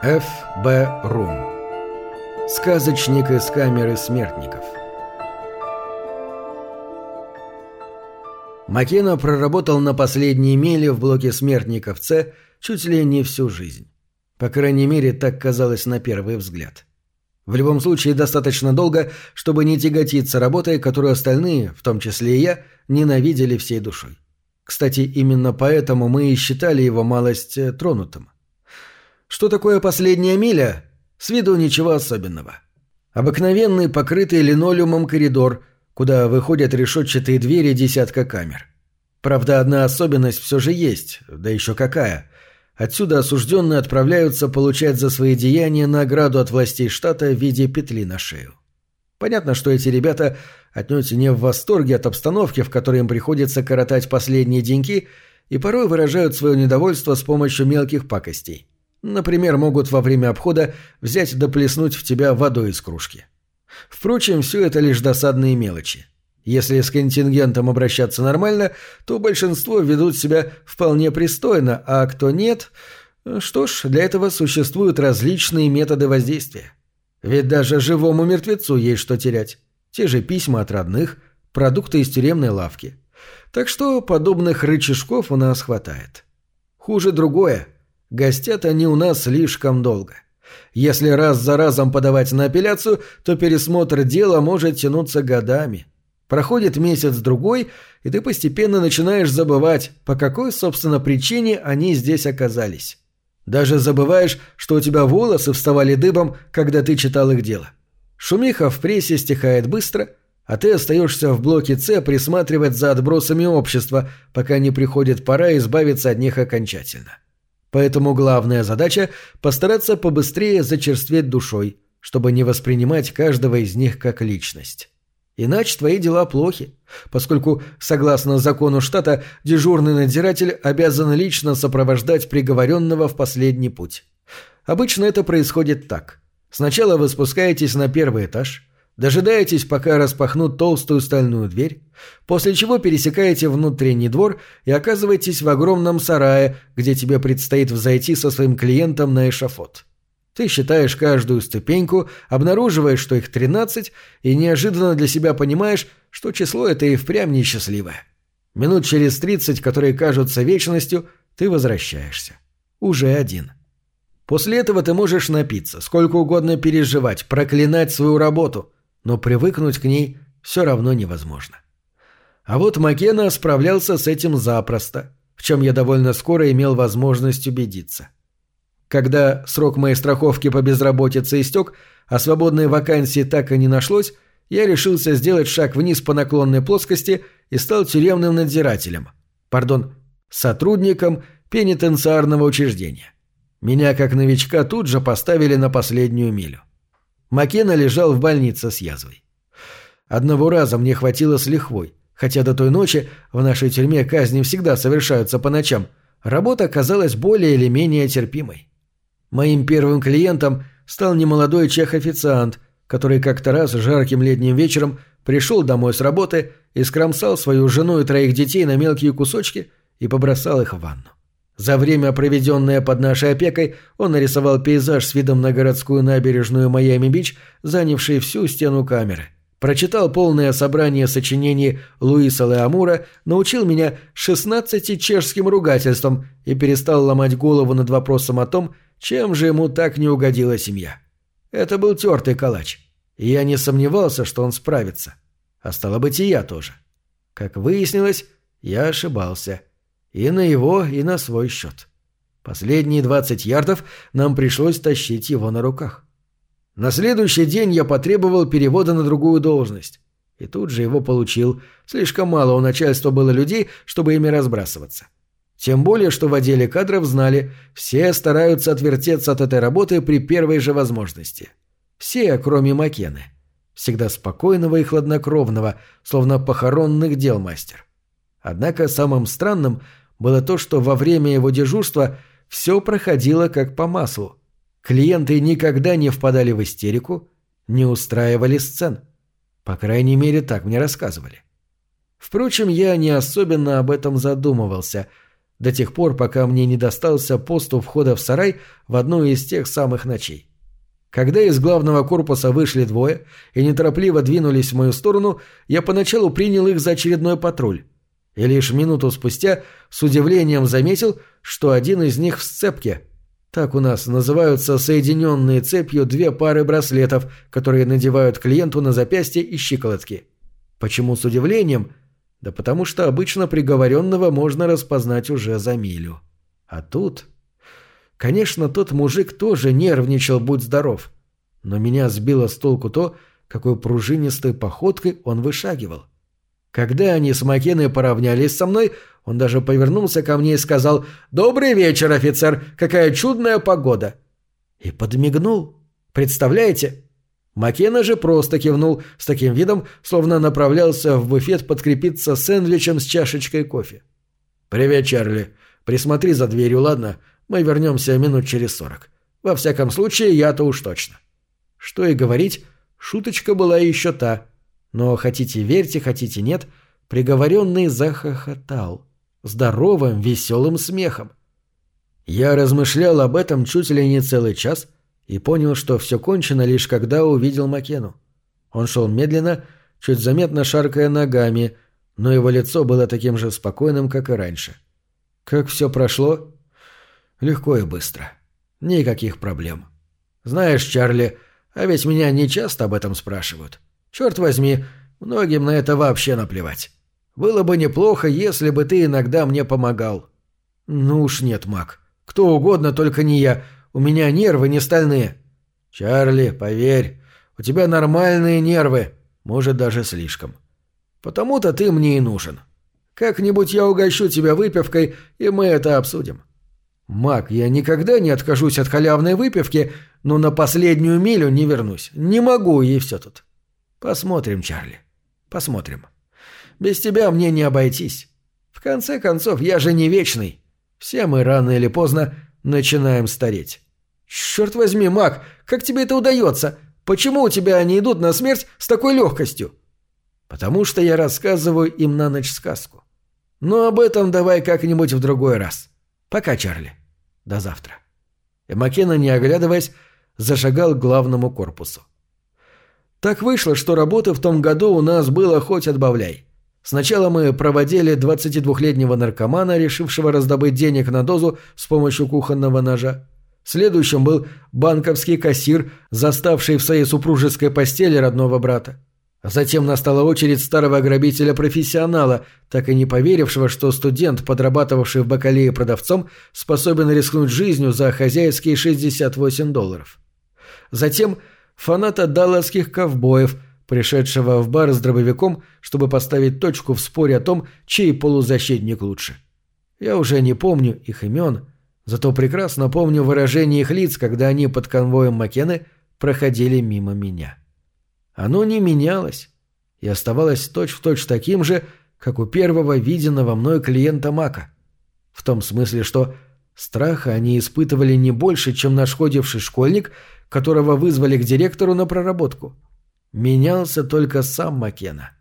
Ф. Б. Рум. Сказочник из камеры смертников. Макена проработал на последней миле в блоке смертников С чуть ли не всю жизнь. По крайней мере, так казалось на первый взгляд. В любом случае, достаточно долго, чтобы не тяготиться работой, которую остальные, в том числе и я, ненавидели всей душой. Кстати, именно поэтому мы и считали его малость э, тронутым. Что такое последняя миля? С виду ничего особенного. Обыкновенный покрытый линолеумом коридор, куда выходят решетчатые двери десятка камер. Правда, одна особенность все же есть, да еще какая. Отсюда осужденные отправляются получать за свои деяния награду от властей штата в виде петли на шею. Понятно, что эти ребята отнюдь не в восторге от обстановки, в которой им приходится коротать последние деньки, и порой выражают свое недовольство с помощью мелких пакостей. Например, могут во время обхода взять да плеснуть в тебя водой из кружки. Впрочем, все это лишь досадные мелочи. Если с контингентом обращаться нормально, то большинство ведут себя вполне пристойно, а кто нет... Что ж, для этого существуют различные методы воздействия. Ведь даже живому мертвецу есть что терять. Те же письма от родных, продукты из тюремной лавки. Так что подобных рычажков у нас хватает. Хуже другое – Гостят они у нас слишком долго. Если раз за разом подавать на апелляцию, то пересмотр дела может тянуться годами. Проходит месяц-другой, и ты постепенно начинаешь забывать, по какой, собственно, причине они здесь оказались. Даже забываешь, что у тебя волосы вставали дыбом, когда ты читал их дело. Шумиха в прессе стихает быстро, а ты остаешься в блоке С присматривать за отбросами общества, пока не приходит пора избавиться от них окончательно. Поэтому главная задача – постараться побыстрее зачерстветь душой, чтобы не воспринимать каждого из них как личность. Иначе твои дела плохи, поскольку, согласно закону штата, дежурный надзиратель обязан лично сопровождать приговоренного в последний путь. Обычно это происходит так. Сначала вы спускаетесь на первый этаж – Дожидаетесь, пока распахнут толстую стальную дверь, после чего пересекаете внутренний двор и оказываетесь в огромном сарае, где тебе предстоит взойти со своим клиентом на эшафот. Ты считаешь каждую ступеньку, обнаруживаешь, что их 13, и неожиданно для себя понимаешь, что число это и впрямь несчастливое. Минут через 30, которые кажутся вечностью, ты возвращаешься. Уже один. После этого ты можешь напиться, сколько угодно переживать, проклинать свою работу – но привыкнуть к ней все равно невозможно. А вот Макена справлялся с этим запросто, в чем я довольно скоро имел возможность убедиться. Когда срок моей страховки по безработице истек, а свободной вакансии так и не нашлось, я решился сделать шаг вниз по наклонной плоскости и стал тюремным надзирателем. Пардон, сотрудником пенитенциарного учреждения. Меня как новичка тут же поставили на последнюю милю. Макена лежал в больнице с язвой. Одного раза мне хватило с лихвой, хотя до той ночи в нашей тюрьме казни всегда совершаются по ночам. Работа оказалась более или менее терпимой. Моим первым клиентом стал немолодой чех-официант, который как-то раз жарким летним вечером пришел домой с работы и скромсал свою жену и троих детей на мелкие кусочки и побросал их в ванну. За время, проведенное под нашей опекой, он нарисовал пейзаж с видом на городскую набережную Майами-Бич, занявший всю стену камеры. Прочитал полное собрание сочинений Луиса Леамура, научил меня 16 чешским ругательствам и перестал ломать голову над вопросом о том, чем же ему так не угодила семья. Это был тертый калач. И я не сомневался, что он справится. А стало быть, и я тоже. Как выяснилось, я ошибался – и на его, и на свой счет. Последние двадцать ярдов нам пришлось тащить его на руках. На следующий день я потребовал перевода на другую должность. И тут же его получил. Слишком мало у начальства было людей, чтобы ими разбрасываться. Тем более, что в отделе кадров знали, все стараются отвертеться от этой работы при первой же возможности. Все, кроме Макены. Всегда спокойного и хладнокровного, словно похоронных дел мастер. Однако самым странным было то, что во время его дежурства все проходило как по маслу. Клиенты никогда не впадали в истерику, не устраивали сцен. По крайней мере, так мне рассказывали. Впрочем, я не особенно об этом задумывался. до тех пор, пока мне не достался пост у входа в сарай в одну из тех самых ночей. Когда из главного корпуса вышли двое и неторопливо двинулись в мою сторону, я поначалу принял их за очередной патруль. И лишь минуту спустя с удивлением заметил, что один из них в сцепке. Так у нас называются соединенные цепью две пары браслетов, которые надевают клиенту на запястье и щиколотки. Почему с удивлением? Да потому что обычно приговоренного можно распознать уже за милю. А тут... Конечно, тот мужик тоже нервничал, будь здоров. Но меня сбило с толку то, какой пружинистой походкой он вышагивал. Когда они с Макеной поравнялись со мной, он даже повернулся ко мне и сказал «Добрый вечер, офицер! Какая чудная погода!» И подмигнул. Представляете? Макена же просто кивнул с таким видом, словно направлялся в буфет подкрепиться сэндвичем с чашечкой кофе. «Привет, Чарли. Присмотри за дверью, ладно? Мы вернемся минут через сорок. Во всяком случае, я-то уж точно». Что и говорить, шуточка была еще та. Но хотите верьте, хотите нет, приговоренный захохотал. Здоровым, веселым смехом. Я размышлял об этом чуть ли не целый час и понял, что все кончено лишь когда увидел Макену. Он шел медленно, чуть заметно шаркая ногами, но его лицо было таким же спокойным, как и раньше. Как все прошло? Легко и быстро. Никаких проблем. Знаешь, Чарли, а ведь меня не часто об этом спрашивают. Черт возьми, многим на это вообще наплевать. Было бы неплохо, если бы ты иногда мне помогал. Ну уж нет, Мак. Кто угодно, только не я. У меня нервы не стальные. Чарли, поверь, у тебя нормальные нервы. Может, даже слишком. Потому-то ты мне и нужен. Как-нибудь я угощу тебя выпивкой, и мы это обсудим. Мак, я никогда не откажусь от халявной выпивки, но на последнюю милю не вернусь. Не могу, и все тут. Посмотрим, Чарли. Посмотрим. Без тебя мне не обойтись. В конце концов, я же не вечный. Все мы рано или поздно начинаем стареть. Черт возьми, Мак, как тебе это удается? Почему у тебя они идут на смерть с такой легкостью? Потому что я рассказываю им на ночь сказку. Но об этом давай как-нибудь в другой раз. Пока, Чарли. До завтра. И Маккена, не оглядываясь, зашагал к главному корпусу. Так вышло, что работы в том году у нас было хоть отбавляй. Сначала мы проводили 22-летнего наркомана, решившего раздобыть денег на дозу с помощью кухонного ножа. Следующим был банковский кассир, заставший в своей супружеской постели родного брата. Затем настала очередь старого грабителя-профессионала, так и не поверившего, что студент, подрабатывавший в бакалее продавцом, способен рискнуть жизнью за хозяйские 68 долларов. Затем фаната далласских ковбоев, пришедшего в бар с дробовиком, чтобы поставить точку в споре о том, чей полузащитник лучше. Я уже не помню их имен, зато прекрасно помню выражение их лиц, когда они под конвоем Макены проходили мимо меня. Оно не менялось и оставалось точь-в-точь точь таким же, как у первого виденного мной клиента Мака. В том смысле, что страха они испытывали не больше, чем нашкодивший школьник, которого вызвали к директору на проработку. Менялся только сам Макена.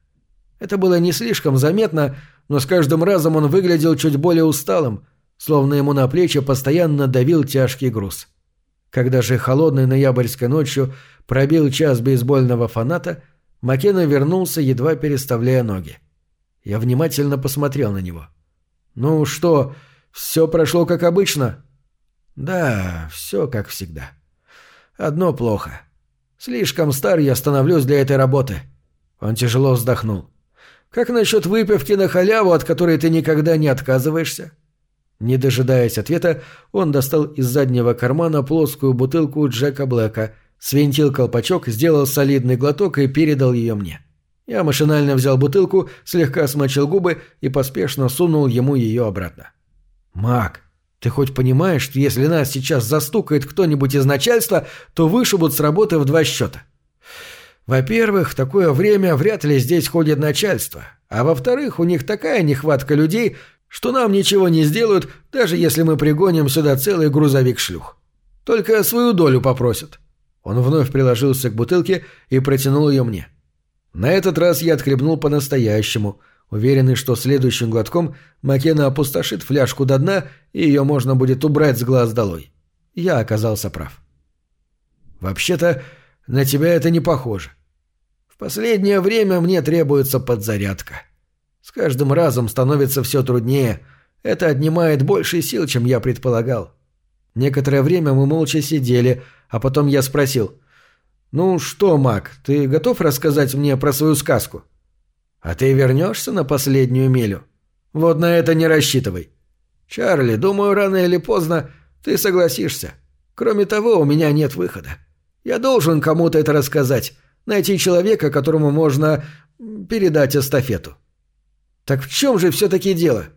Это было не слишком заметно, но с каждым разом он выглядел чуть более усталым, словно ему на плечи постоянно давил тяжкий груз. Когда же холодной ноябрьской ночью пробил час бейсбольного фаната, Маккена вернулся, едва переставляя ноги. Я внимательно посмотрел на него. «Ну что, все прошло как обычно?» «Да, все как всегда. Одно плохо. Слишком стар я становлюсь для этой работы». Он тяжело вздохнул. «Как насчет выпивки на халяву, от которой ты никогда не отказываешься?» Не дожидаясь ответа, он достал из заднего кармана плоскую бутылку Джека Блэка, свинтил колпачок, сделал солидный глоток и передал ее мне. Я машинально взял бутылку, слегка смочил губы и поспешно сунул ему ее обратно. «Мак, ты хоть понимаешь, что если нас сейчас застукает кто-нибудь из начальства, то вышибут с работы в два счета?» Во-первых, в такое время вряд ли здесь ходит начальство, а во-вторых, у них такая нехватка людей, что нам ничего не сделают, даже если мы пригоним сюда целый грузовик шлюх. Только свою долю попросят». Он вновь приложился к бутылке и протянул ее мне. На этот раз я отхлебнул по-настоящему, уверенный, что следующим глотком Макена опустошит фляжку до дна, и ее можно будет убрать с глаз долой. Я оказался прав. «Вообще-то, на тебя это не похоже. В последнее время мне требуется подзарядка. С каждым разом становится все труднее. Это отнимает больше сил, чем я предполагал. Некоторое время мы молча сидели, а потом я спросил. «Ну что, Мак, ты готов рассказать мне про свою сказку?» «А ты вернешься на последнюю милю?» «Вот на это не рассчитывай. Чарли, думаю, рано или поздно ты согласишься. Кроме того, у меня нет выхода. Я должен кому-то это рассказать, найти человека, которому можно передать эстафету. Так в чем же все-таки дело?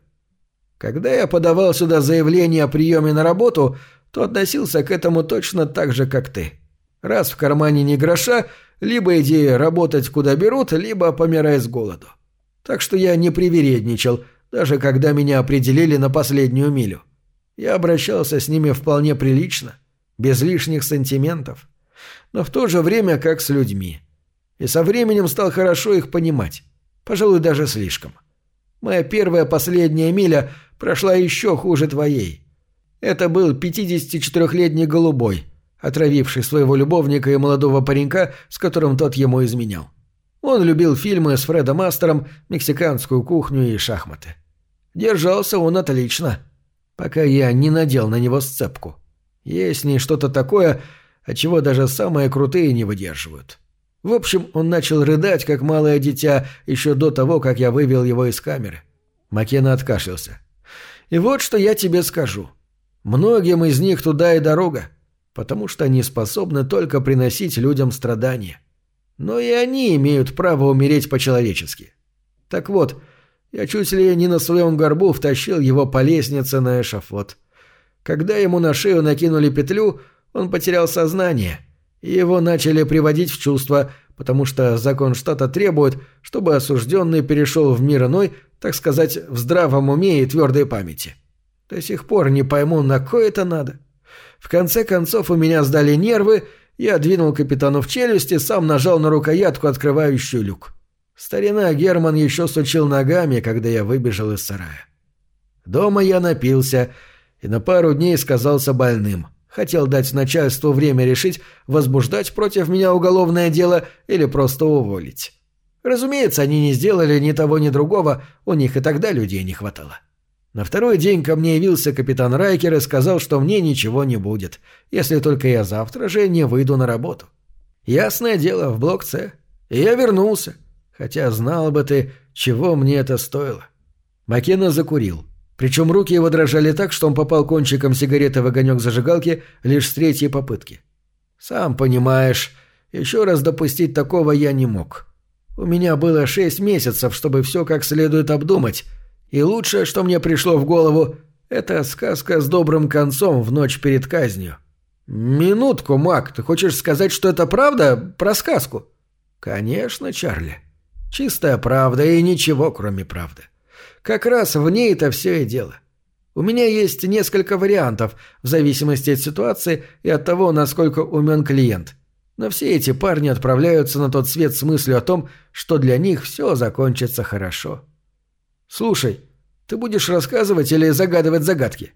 Когда я подавал сюда заявление о приеме на работу, то относился к этому точно так же, как ты. Раз в кармане не гроша, либо иди работать куда берут, либо помирай с голоду. Так что я не привередничал, даже когда меня определили на последнюю милю. Я обращался с ними вполне прилично, без лишних сантиментов, но в то же время как с людьми. И со временем стал хорошо их понимать, пожалуй, даже слишком. Моя первая последняя миля прошла еще хуже твоей. Это был 54-летний голубой, отравивший своего любовника и молодого паренька, с которым тот ему изменял. Он любил фильмы с Фредом Астером, мексиканскую кухню и шахматы. Держался он отлично, пока я не надел на него сцепку. Есть в ней что-то такое, от чего даже самые крутые не выдерживают. В общем, он начал рыдать, как малое дитя, еще до того, как я вывел его из камеры. Макена откашлялся. «И вот что я тебе скажу. Многим из них туда и дорога, потому что они способны только приносить людям страдания. Но и они имеют право умереть по-человечески. Так вот, я чуть ли не на своем горбу втащил его по лестнице на эшафот. Когда ему на шею накинули петлю, он потерял сознание, и его начали приводить в чувство, потому что закон штата требует, чтобы осужденный перешел в мир иной, так сказать, в здравом уме и твердой памяти. До сих пор не пойму, на кое это надо. В конце концов у меня сдали нервы, я двинул капитану в челюсти, сам нажал на рукоятку, открывающую люк. Старина Герман еще сучил ногами, когда я выбежал из сарая. Дома я напился и на пару дней сказался больным. Хотел дать начальству время решить, возбуждать против меня уголовное дело или просто уволить. Разумеется, они не сделали ни того, ни другого, у них и тогда людей не хватало. На второй день ко мне явился капитан Райкер и сказал, что мне ничего не будет, если только я завтра же не выйду на работу. Ясное дело, в блок С. И я вернулся, хотя знал бы ты, чего мне это стоило. Маккена закурил. Причем руки его дрожали так, что он попал кончиком сигареты в огонек зажигалки лишь с третьей попытки. «Сам понимаешь, еще раз допустить такого я не мог. У меня было шесть месяцев, чтобы все как следует обдумать, и лучшее, что мне пришло в голову, это сказка с добрым концом в ночь перед казнью. «Минутку, Мак, ты хочешь сказать, что это правда про сказку?» «Конечно, Чарли. Чистая правда и ничего, кроме правды. Как раз в ней-то все и дело. У меня есть несколько вариантов, в зависимости от ситуации и от того, насколько умен клиент. Но все эти парни отправляются на тот свет с мыслью о том, что для них все закончится хорошо». «Слушай, ты будешь рассказывать или загадывать загадки?»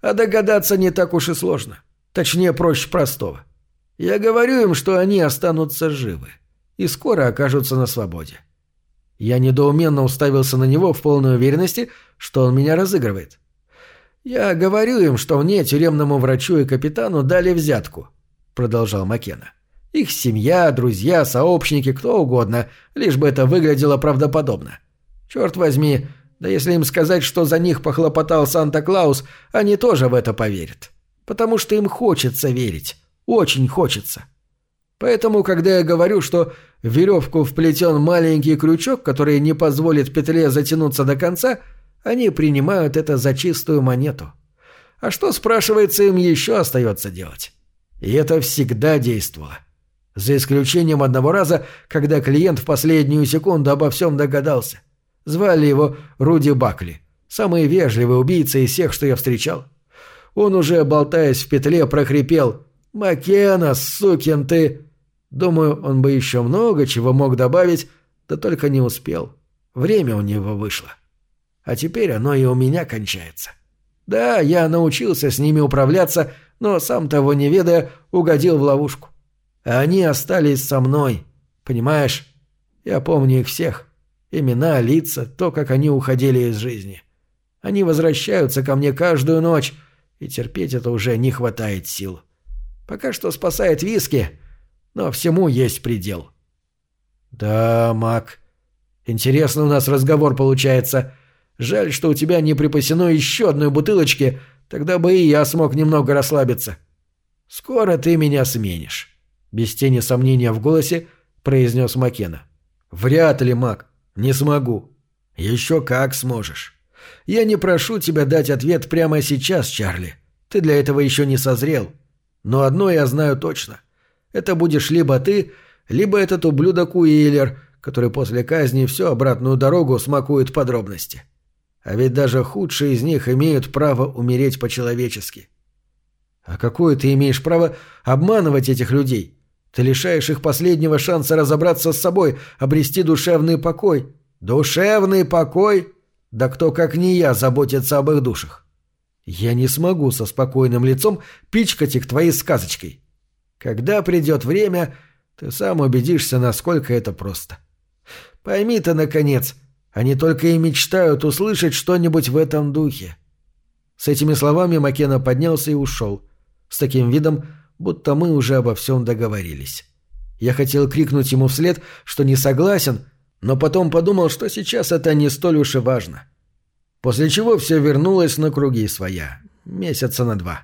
«А догадаться не так уж и сложно. Точнее, проще простого. Я говорю им, что они останутся живы и скоро окажутся на свободе. Я недоуменно уставился на него в полной уверенности, что он меня разыгрывает. «Я говорю им, что мне, тюремному врачу и капитану, дали взятку», — продолжал Макена. «Их семья, друзья, сообщники, кто угодно, лишь бы это выглядело правдоподобно. Черт возьми, да если им сказать, что за них похлопотал Санта-Клаус, они тоже в это поверят. Потому что им хочется верить. Очень хочется. Поэтому, когда я говорю, что в веревку вплетен маленький крючок, который не позволит петле затянуться до конца, они принимают это за чистую монету. А что, спрашивается, им еще остается делать? И это всегда действовало. За исключением одного раза, когда клиент в последнюю секунду обо всем догадался – Звали его Руди Бакли. Самый вежливый убийца из всех, что я встречал. Он уже, болтаясь в петле, прохрипел «Макена, сукин ты!» Думаю, он бы еще много чего мог добавить, да только не успел. Время у него вышло. А теперь оно и у меня кончается. Да, я научился с ними управляться, но сам того не ведая, угодил в ловушку. А они остались со мной. Понимаешь? Я помню их всех. Имена, лица, то, как они уходили из жизни. Они возвращаются ко мне каждую ночь, и терпеть это уже не хватает сил. Пока что спасает виски, но всему есть предел. Да, Мак, интересно у нас разговор получается. Жаль, что у тебя не припасено еще одной бутылочки, тогда бы и я смог немного расслабиться. Скоро ты меня сменишь. Без тени сомнения в голосе произнес Макена. Вряд ли, Мак, не смогу. Еще как сможешь. Я не прошу тебя дать ответ прямо сейчас, Чарли. Ты для этого еще не созрел. Но одно я знаю точно. Это будешь либо ты, либо этот ублюдок Уиллер, который после казни всю обратную дорогу смакует подробности. А ведь даже худшие из них имеют право умереть по-человечески. А какое ты имеешь право обманывать этих людей? Ты лишаешь их последнего шанса разобраться с собой, обрести душевный покой. Душевный покой? Да кто, как не я, заботится об их душах? Я не смогу со спокойным лицом пичкать их твоей сказочкой. Когда придет время, ты сам убедишься, насколько это просто. Пойми ты, наконец, они только и мечтают услышать что-нибудь в этом духе. С этими словами Макена поднялся и ушел. С таким видом, будто мы уже обо всем договорились. Я хотел крикнуть ему вслед, что не согласен, но потом подумал, что сейчас это не столь уж и важно. После чего все вернулось на круги своя. Месяца на два.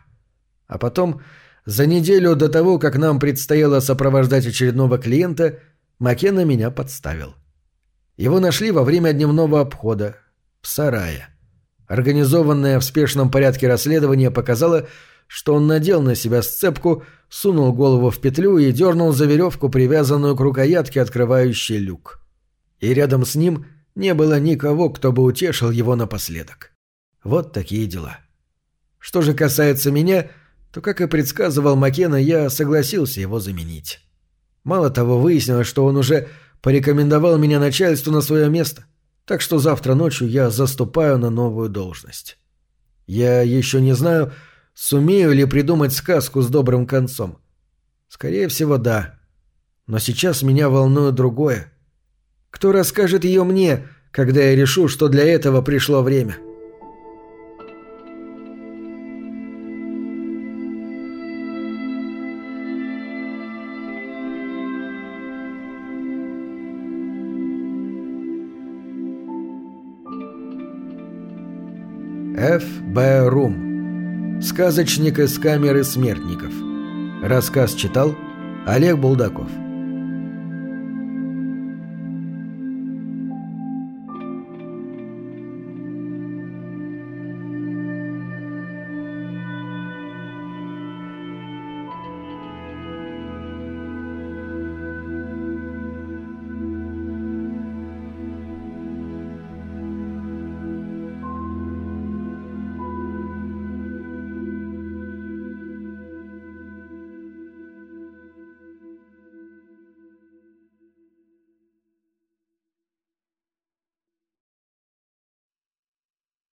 А потом, за неделю до того, как нам предстояло сопровождать очередного клиента, Макена меня подставил. Его нашли во время дневного обхода. В сарае. Организованное в спешном порядке расследование показало, что он надел на себя сцепку, сунул голову в петлю и дернул за веревку, привязанную к рукоятке, открывающей люк и рядом с ним не было никого, кто бы утешил его напоследок. Вот такие дела. Что же касается меня, то, как и предсказывал Макена, я согласился его заменить. Мало того, выяснилось, что он уже порекомендовал меня начальству на свое место, так что завтра ночью я заступаю на новую должность. Я еще не знаю, сумею ли придумать сказку с добрым концом. Скорее всего, да. Но сейчас меня волнует другое. Кто расскажет ее мне, когда я решу, что для этого пришло время?» Ф. Б. Рум. Сказочник из камеры смертников. Рассказ читал Олег Булдаков.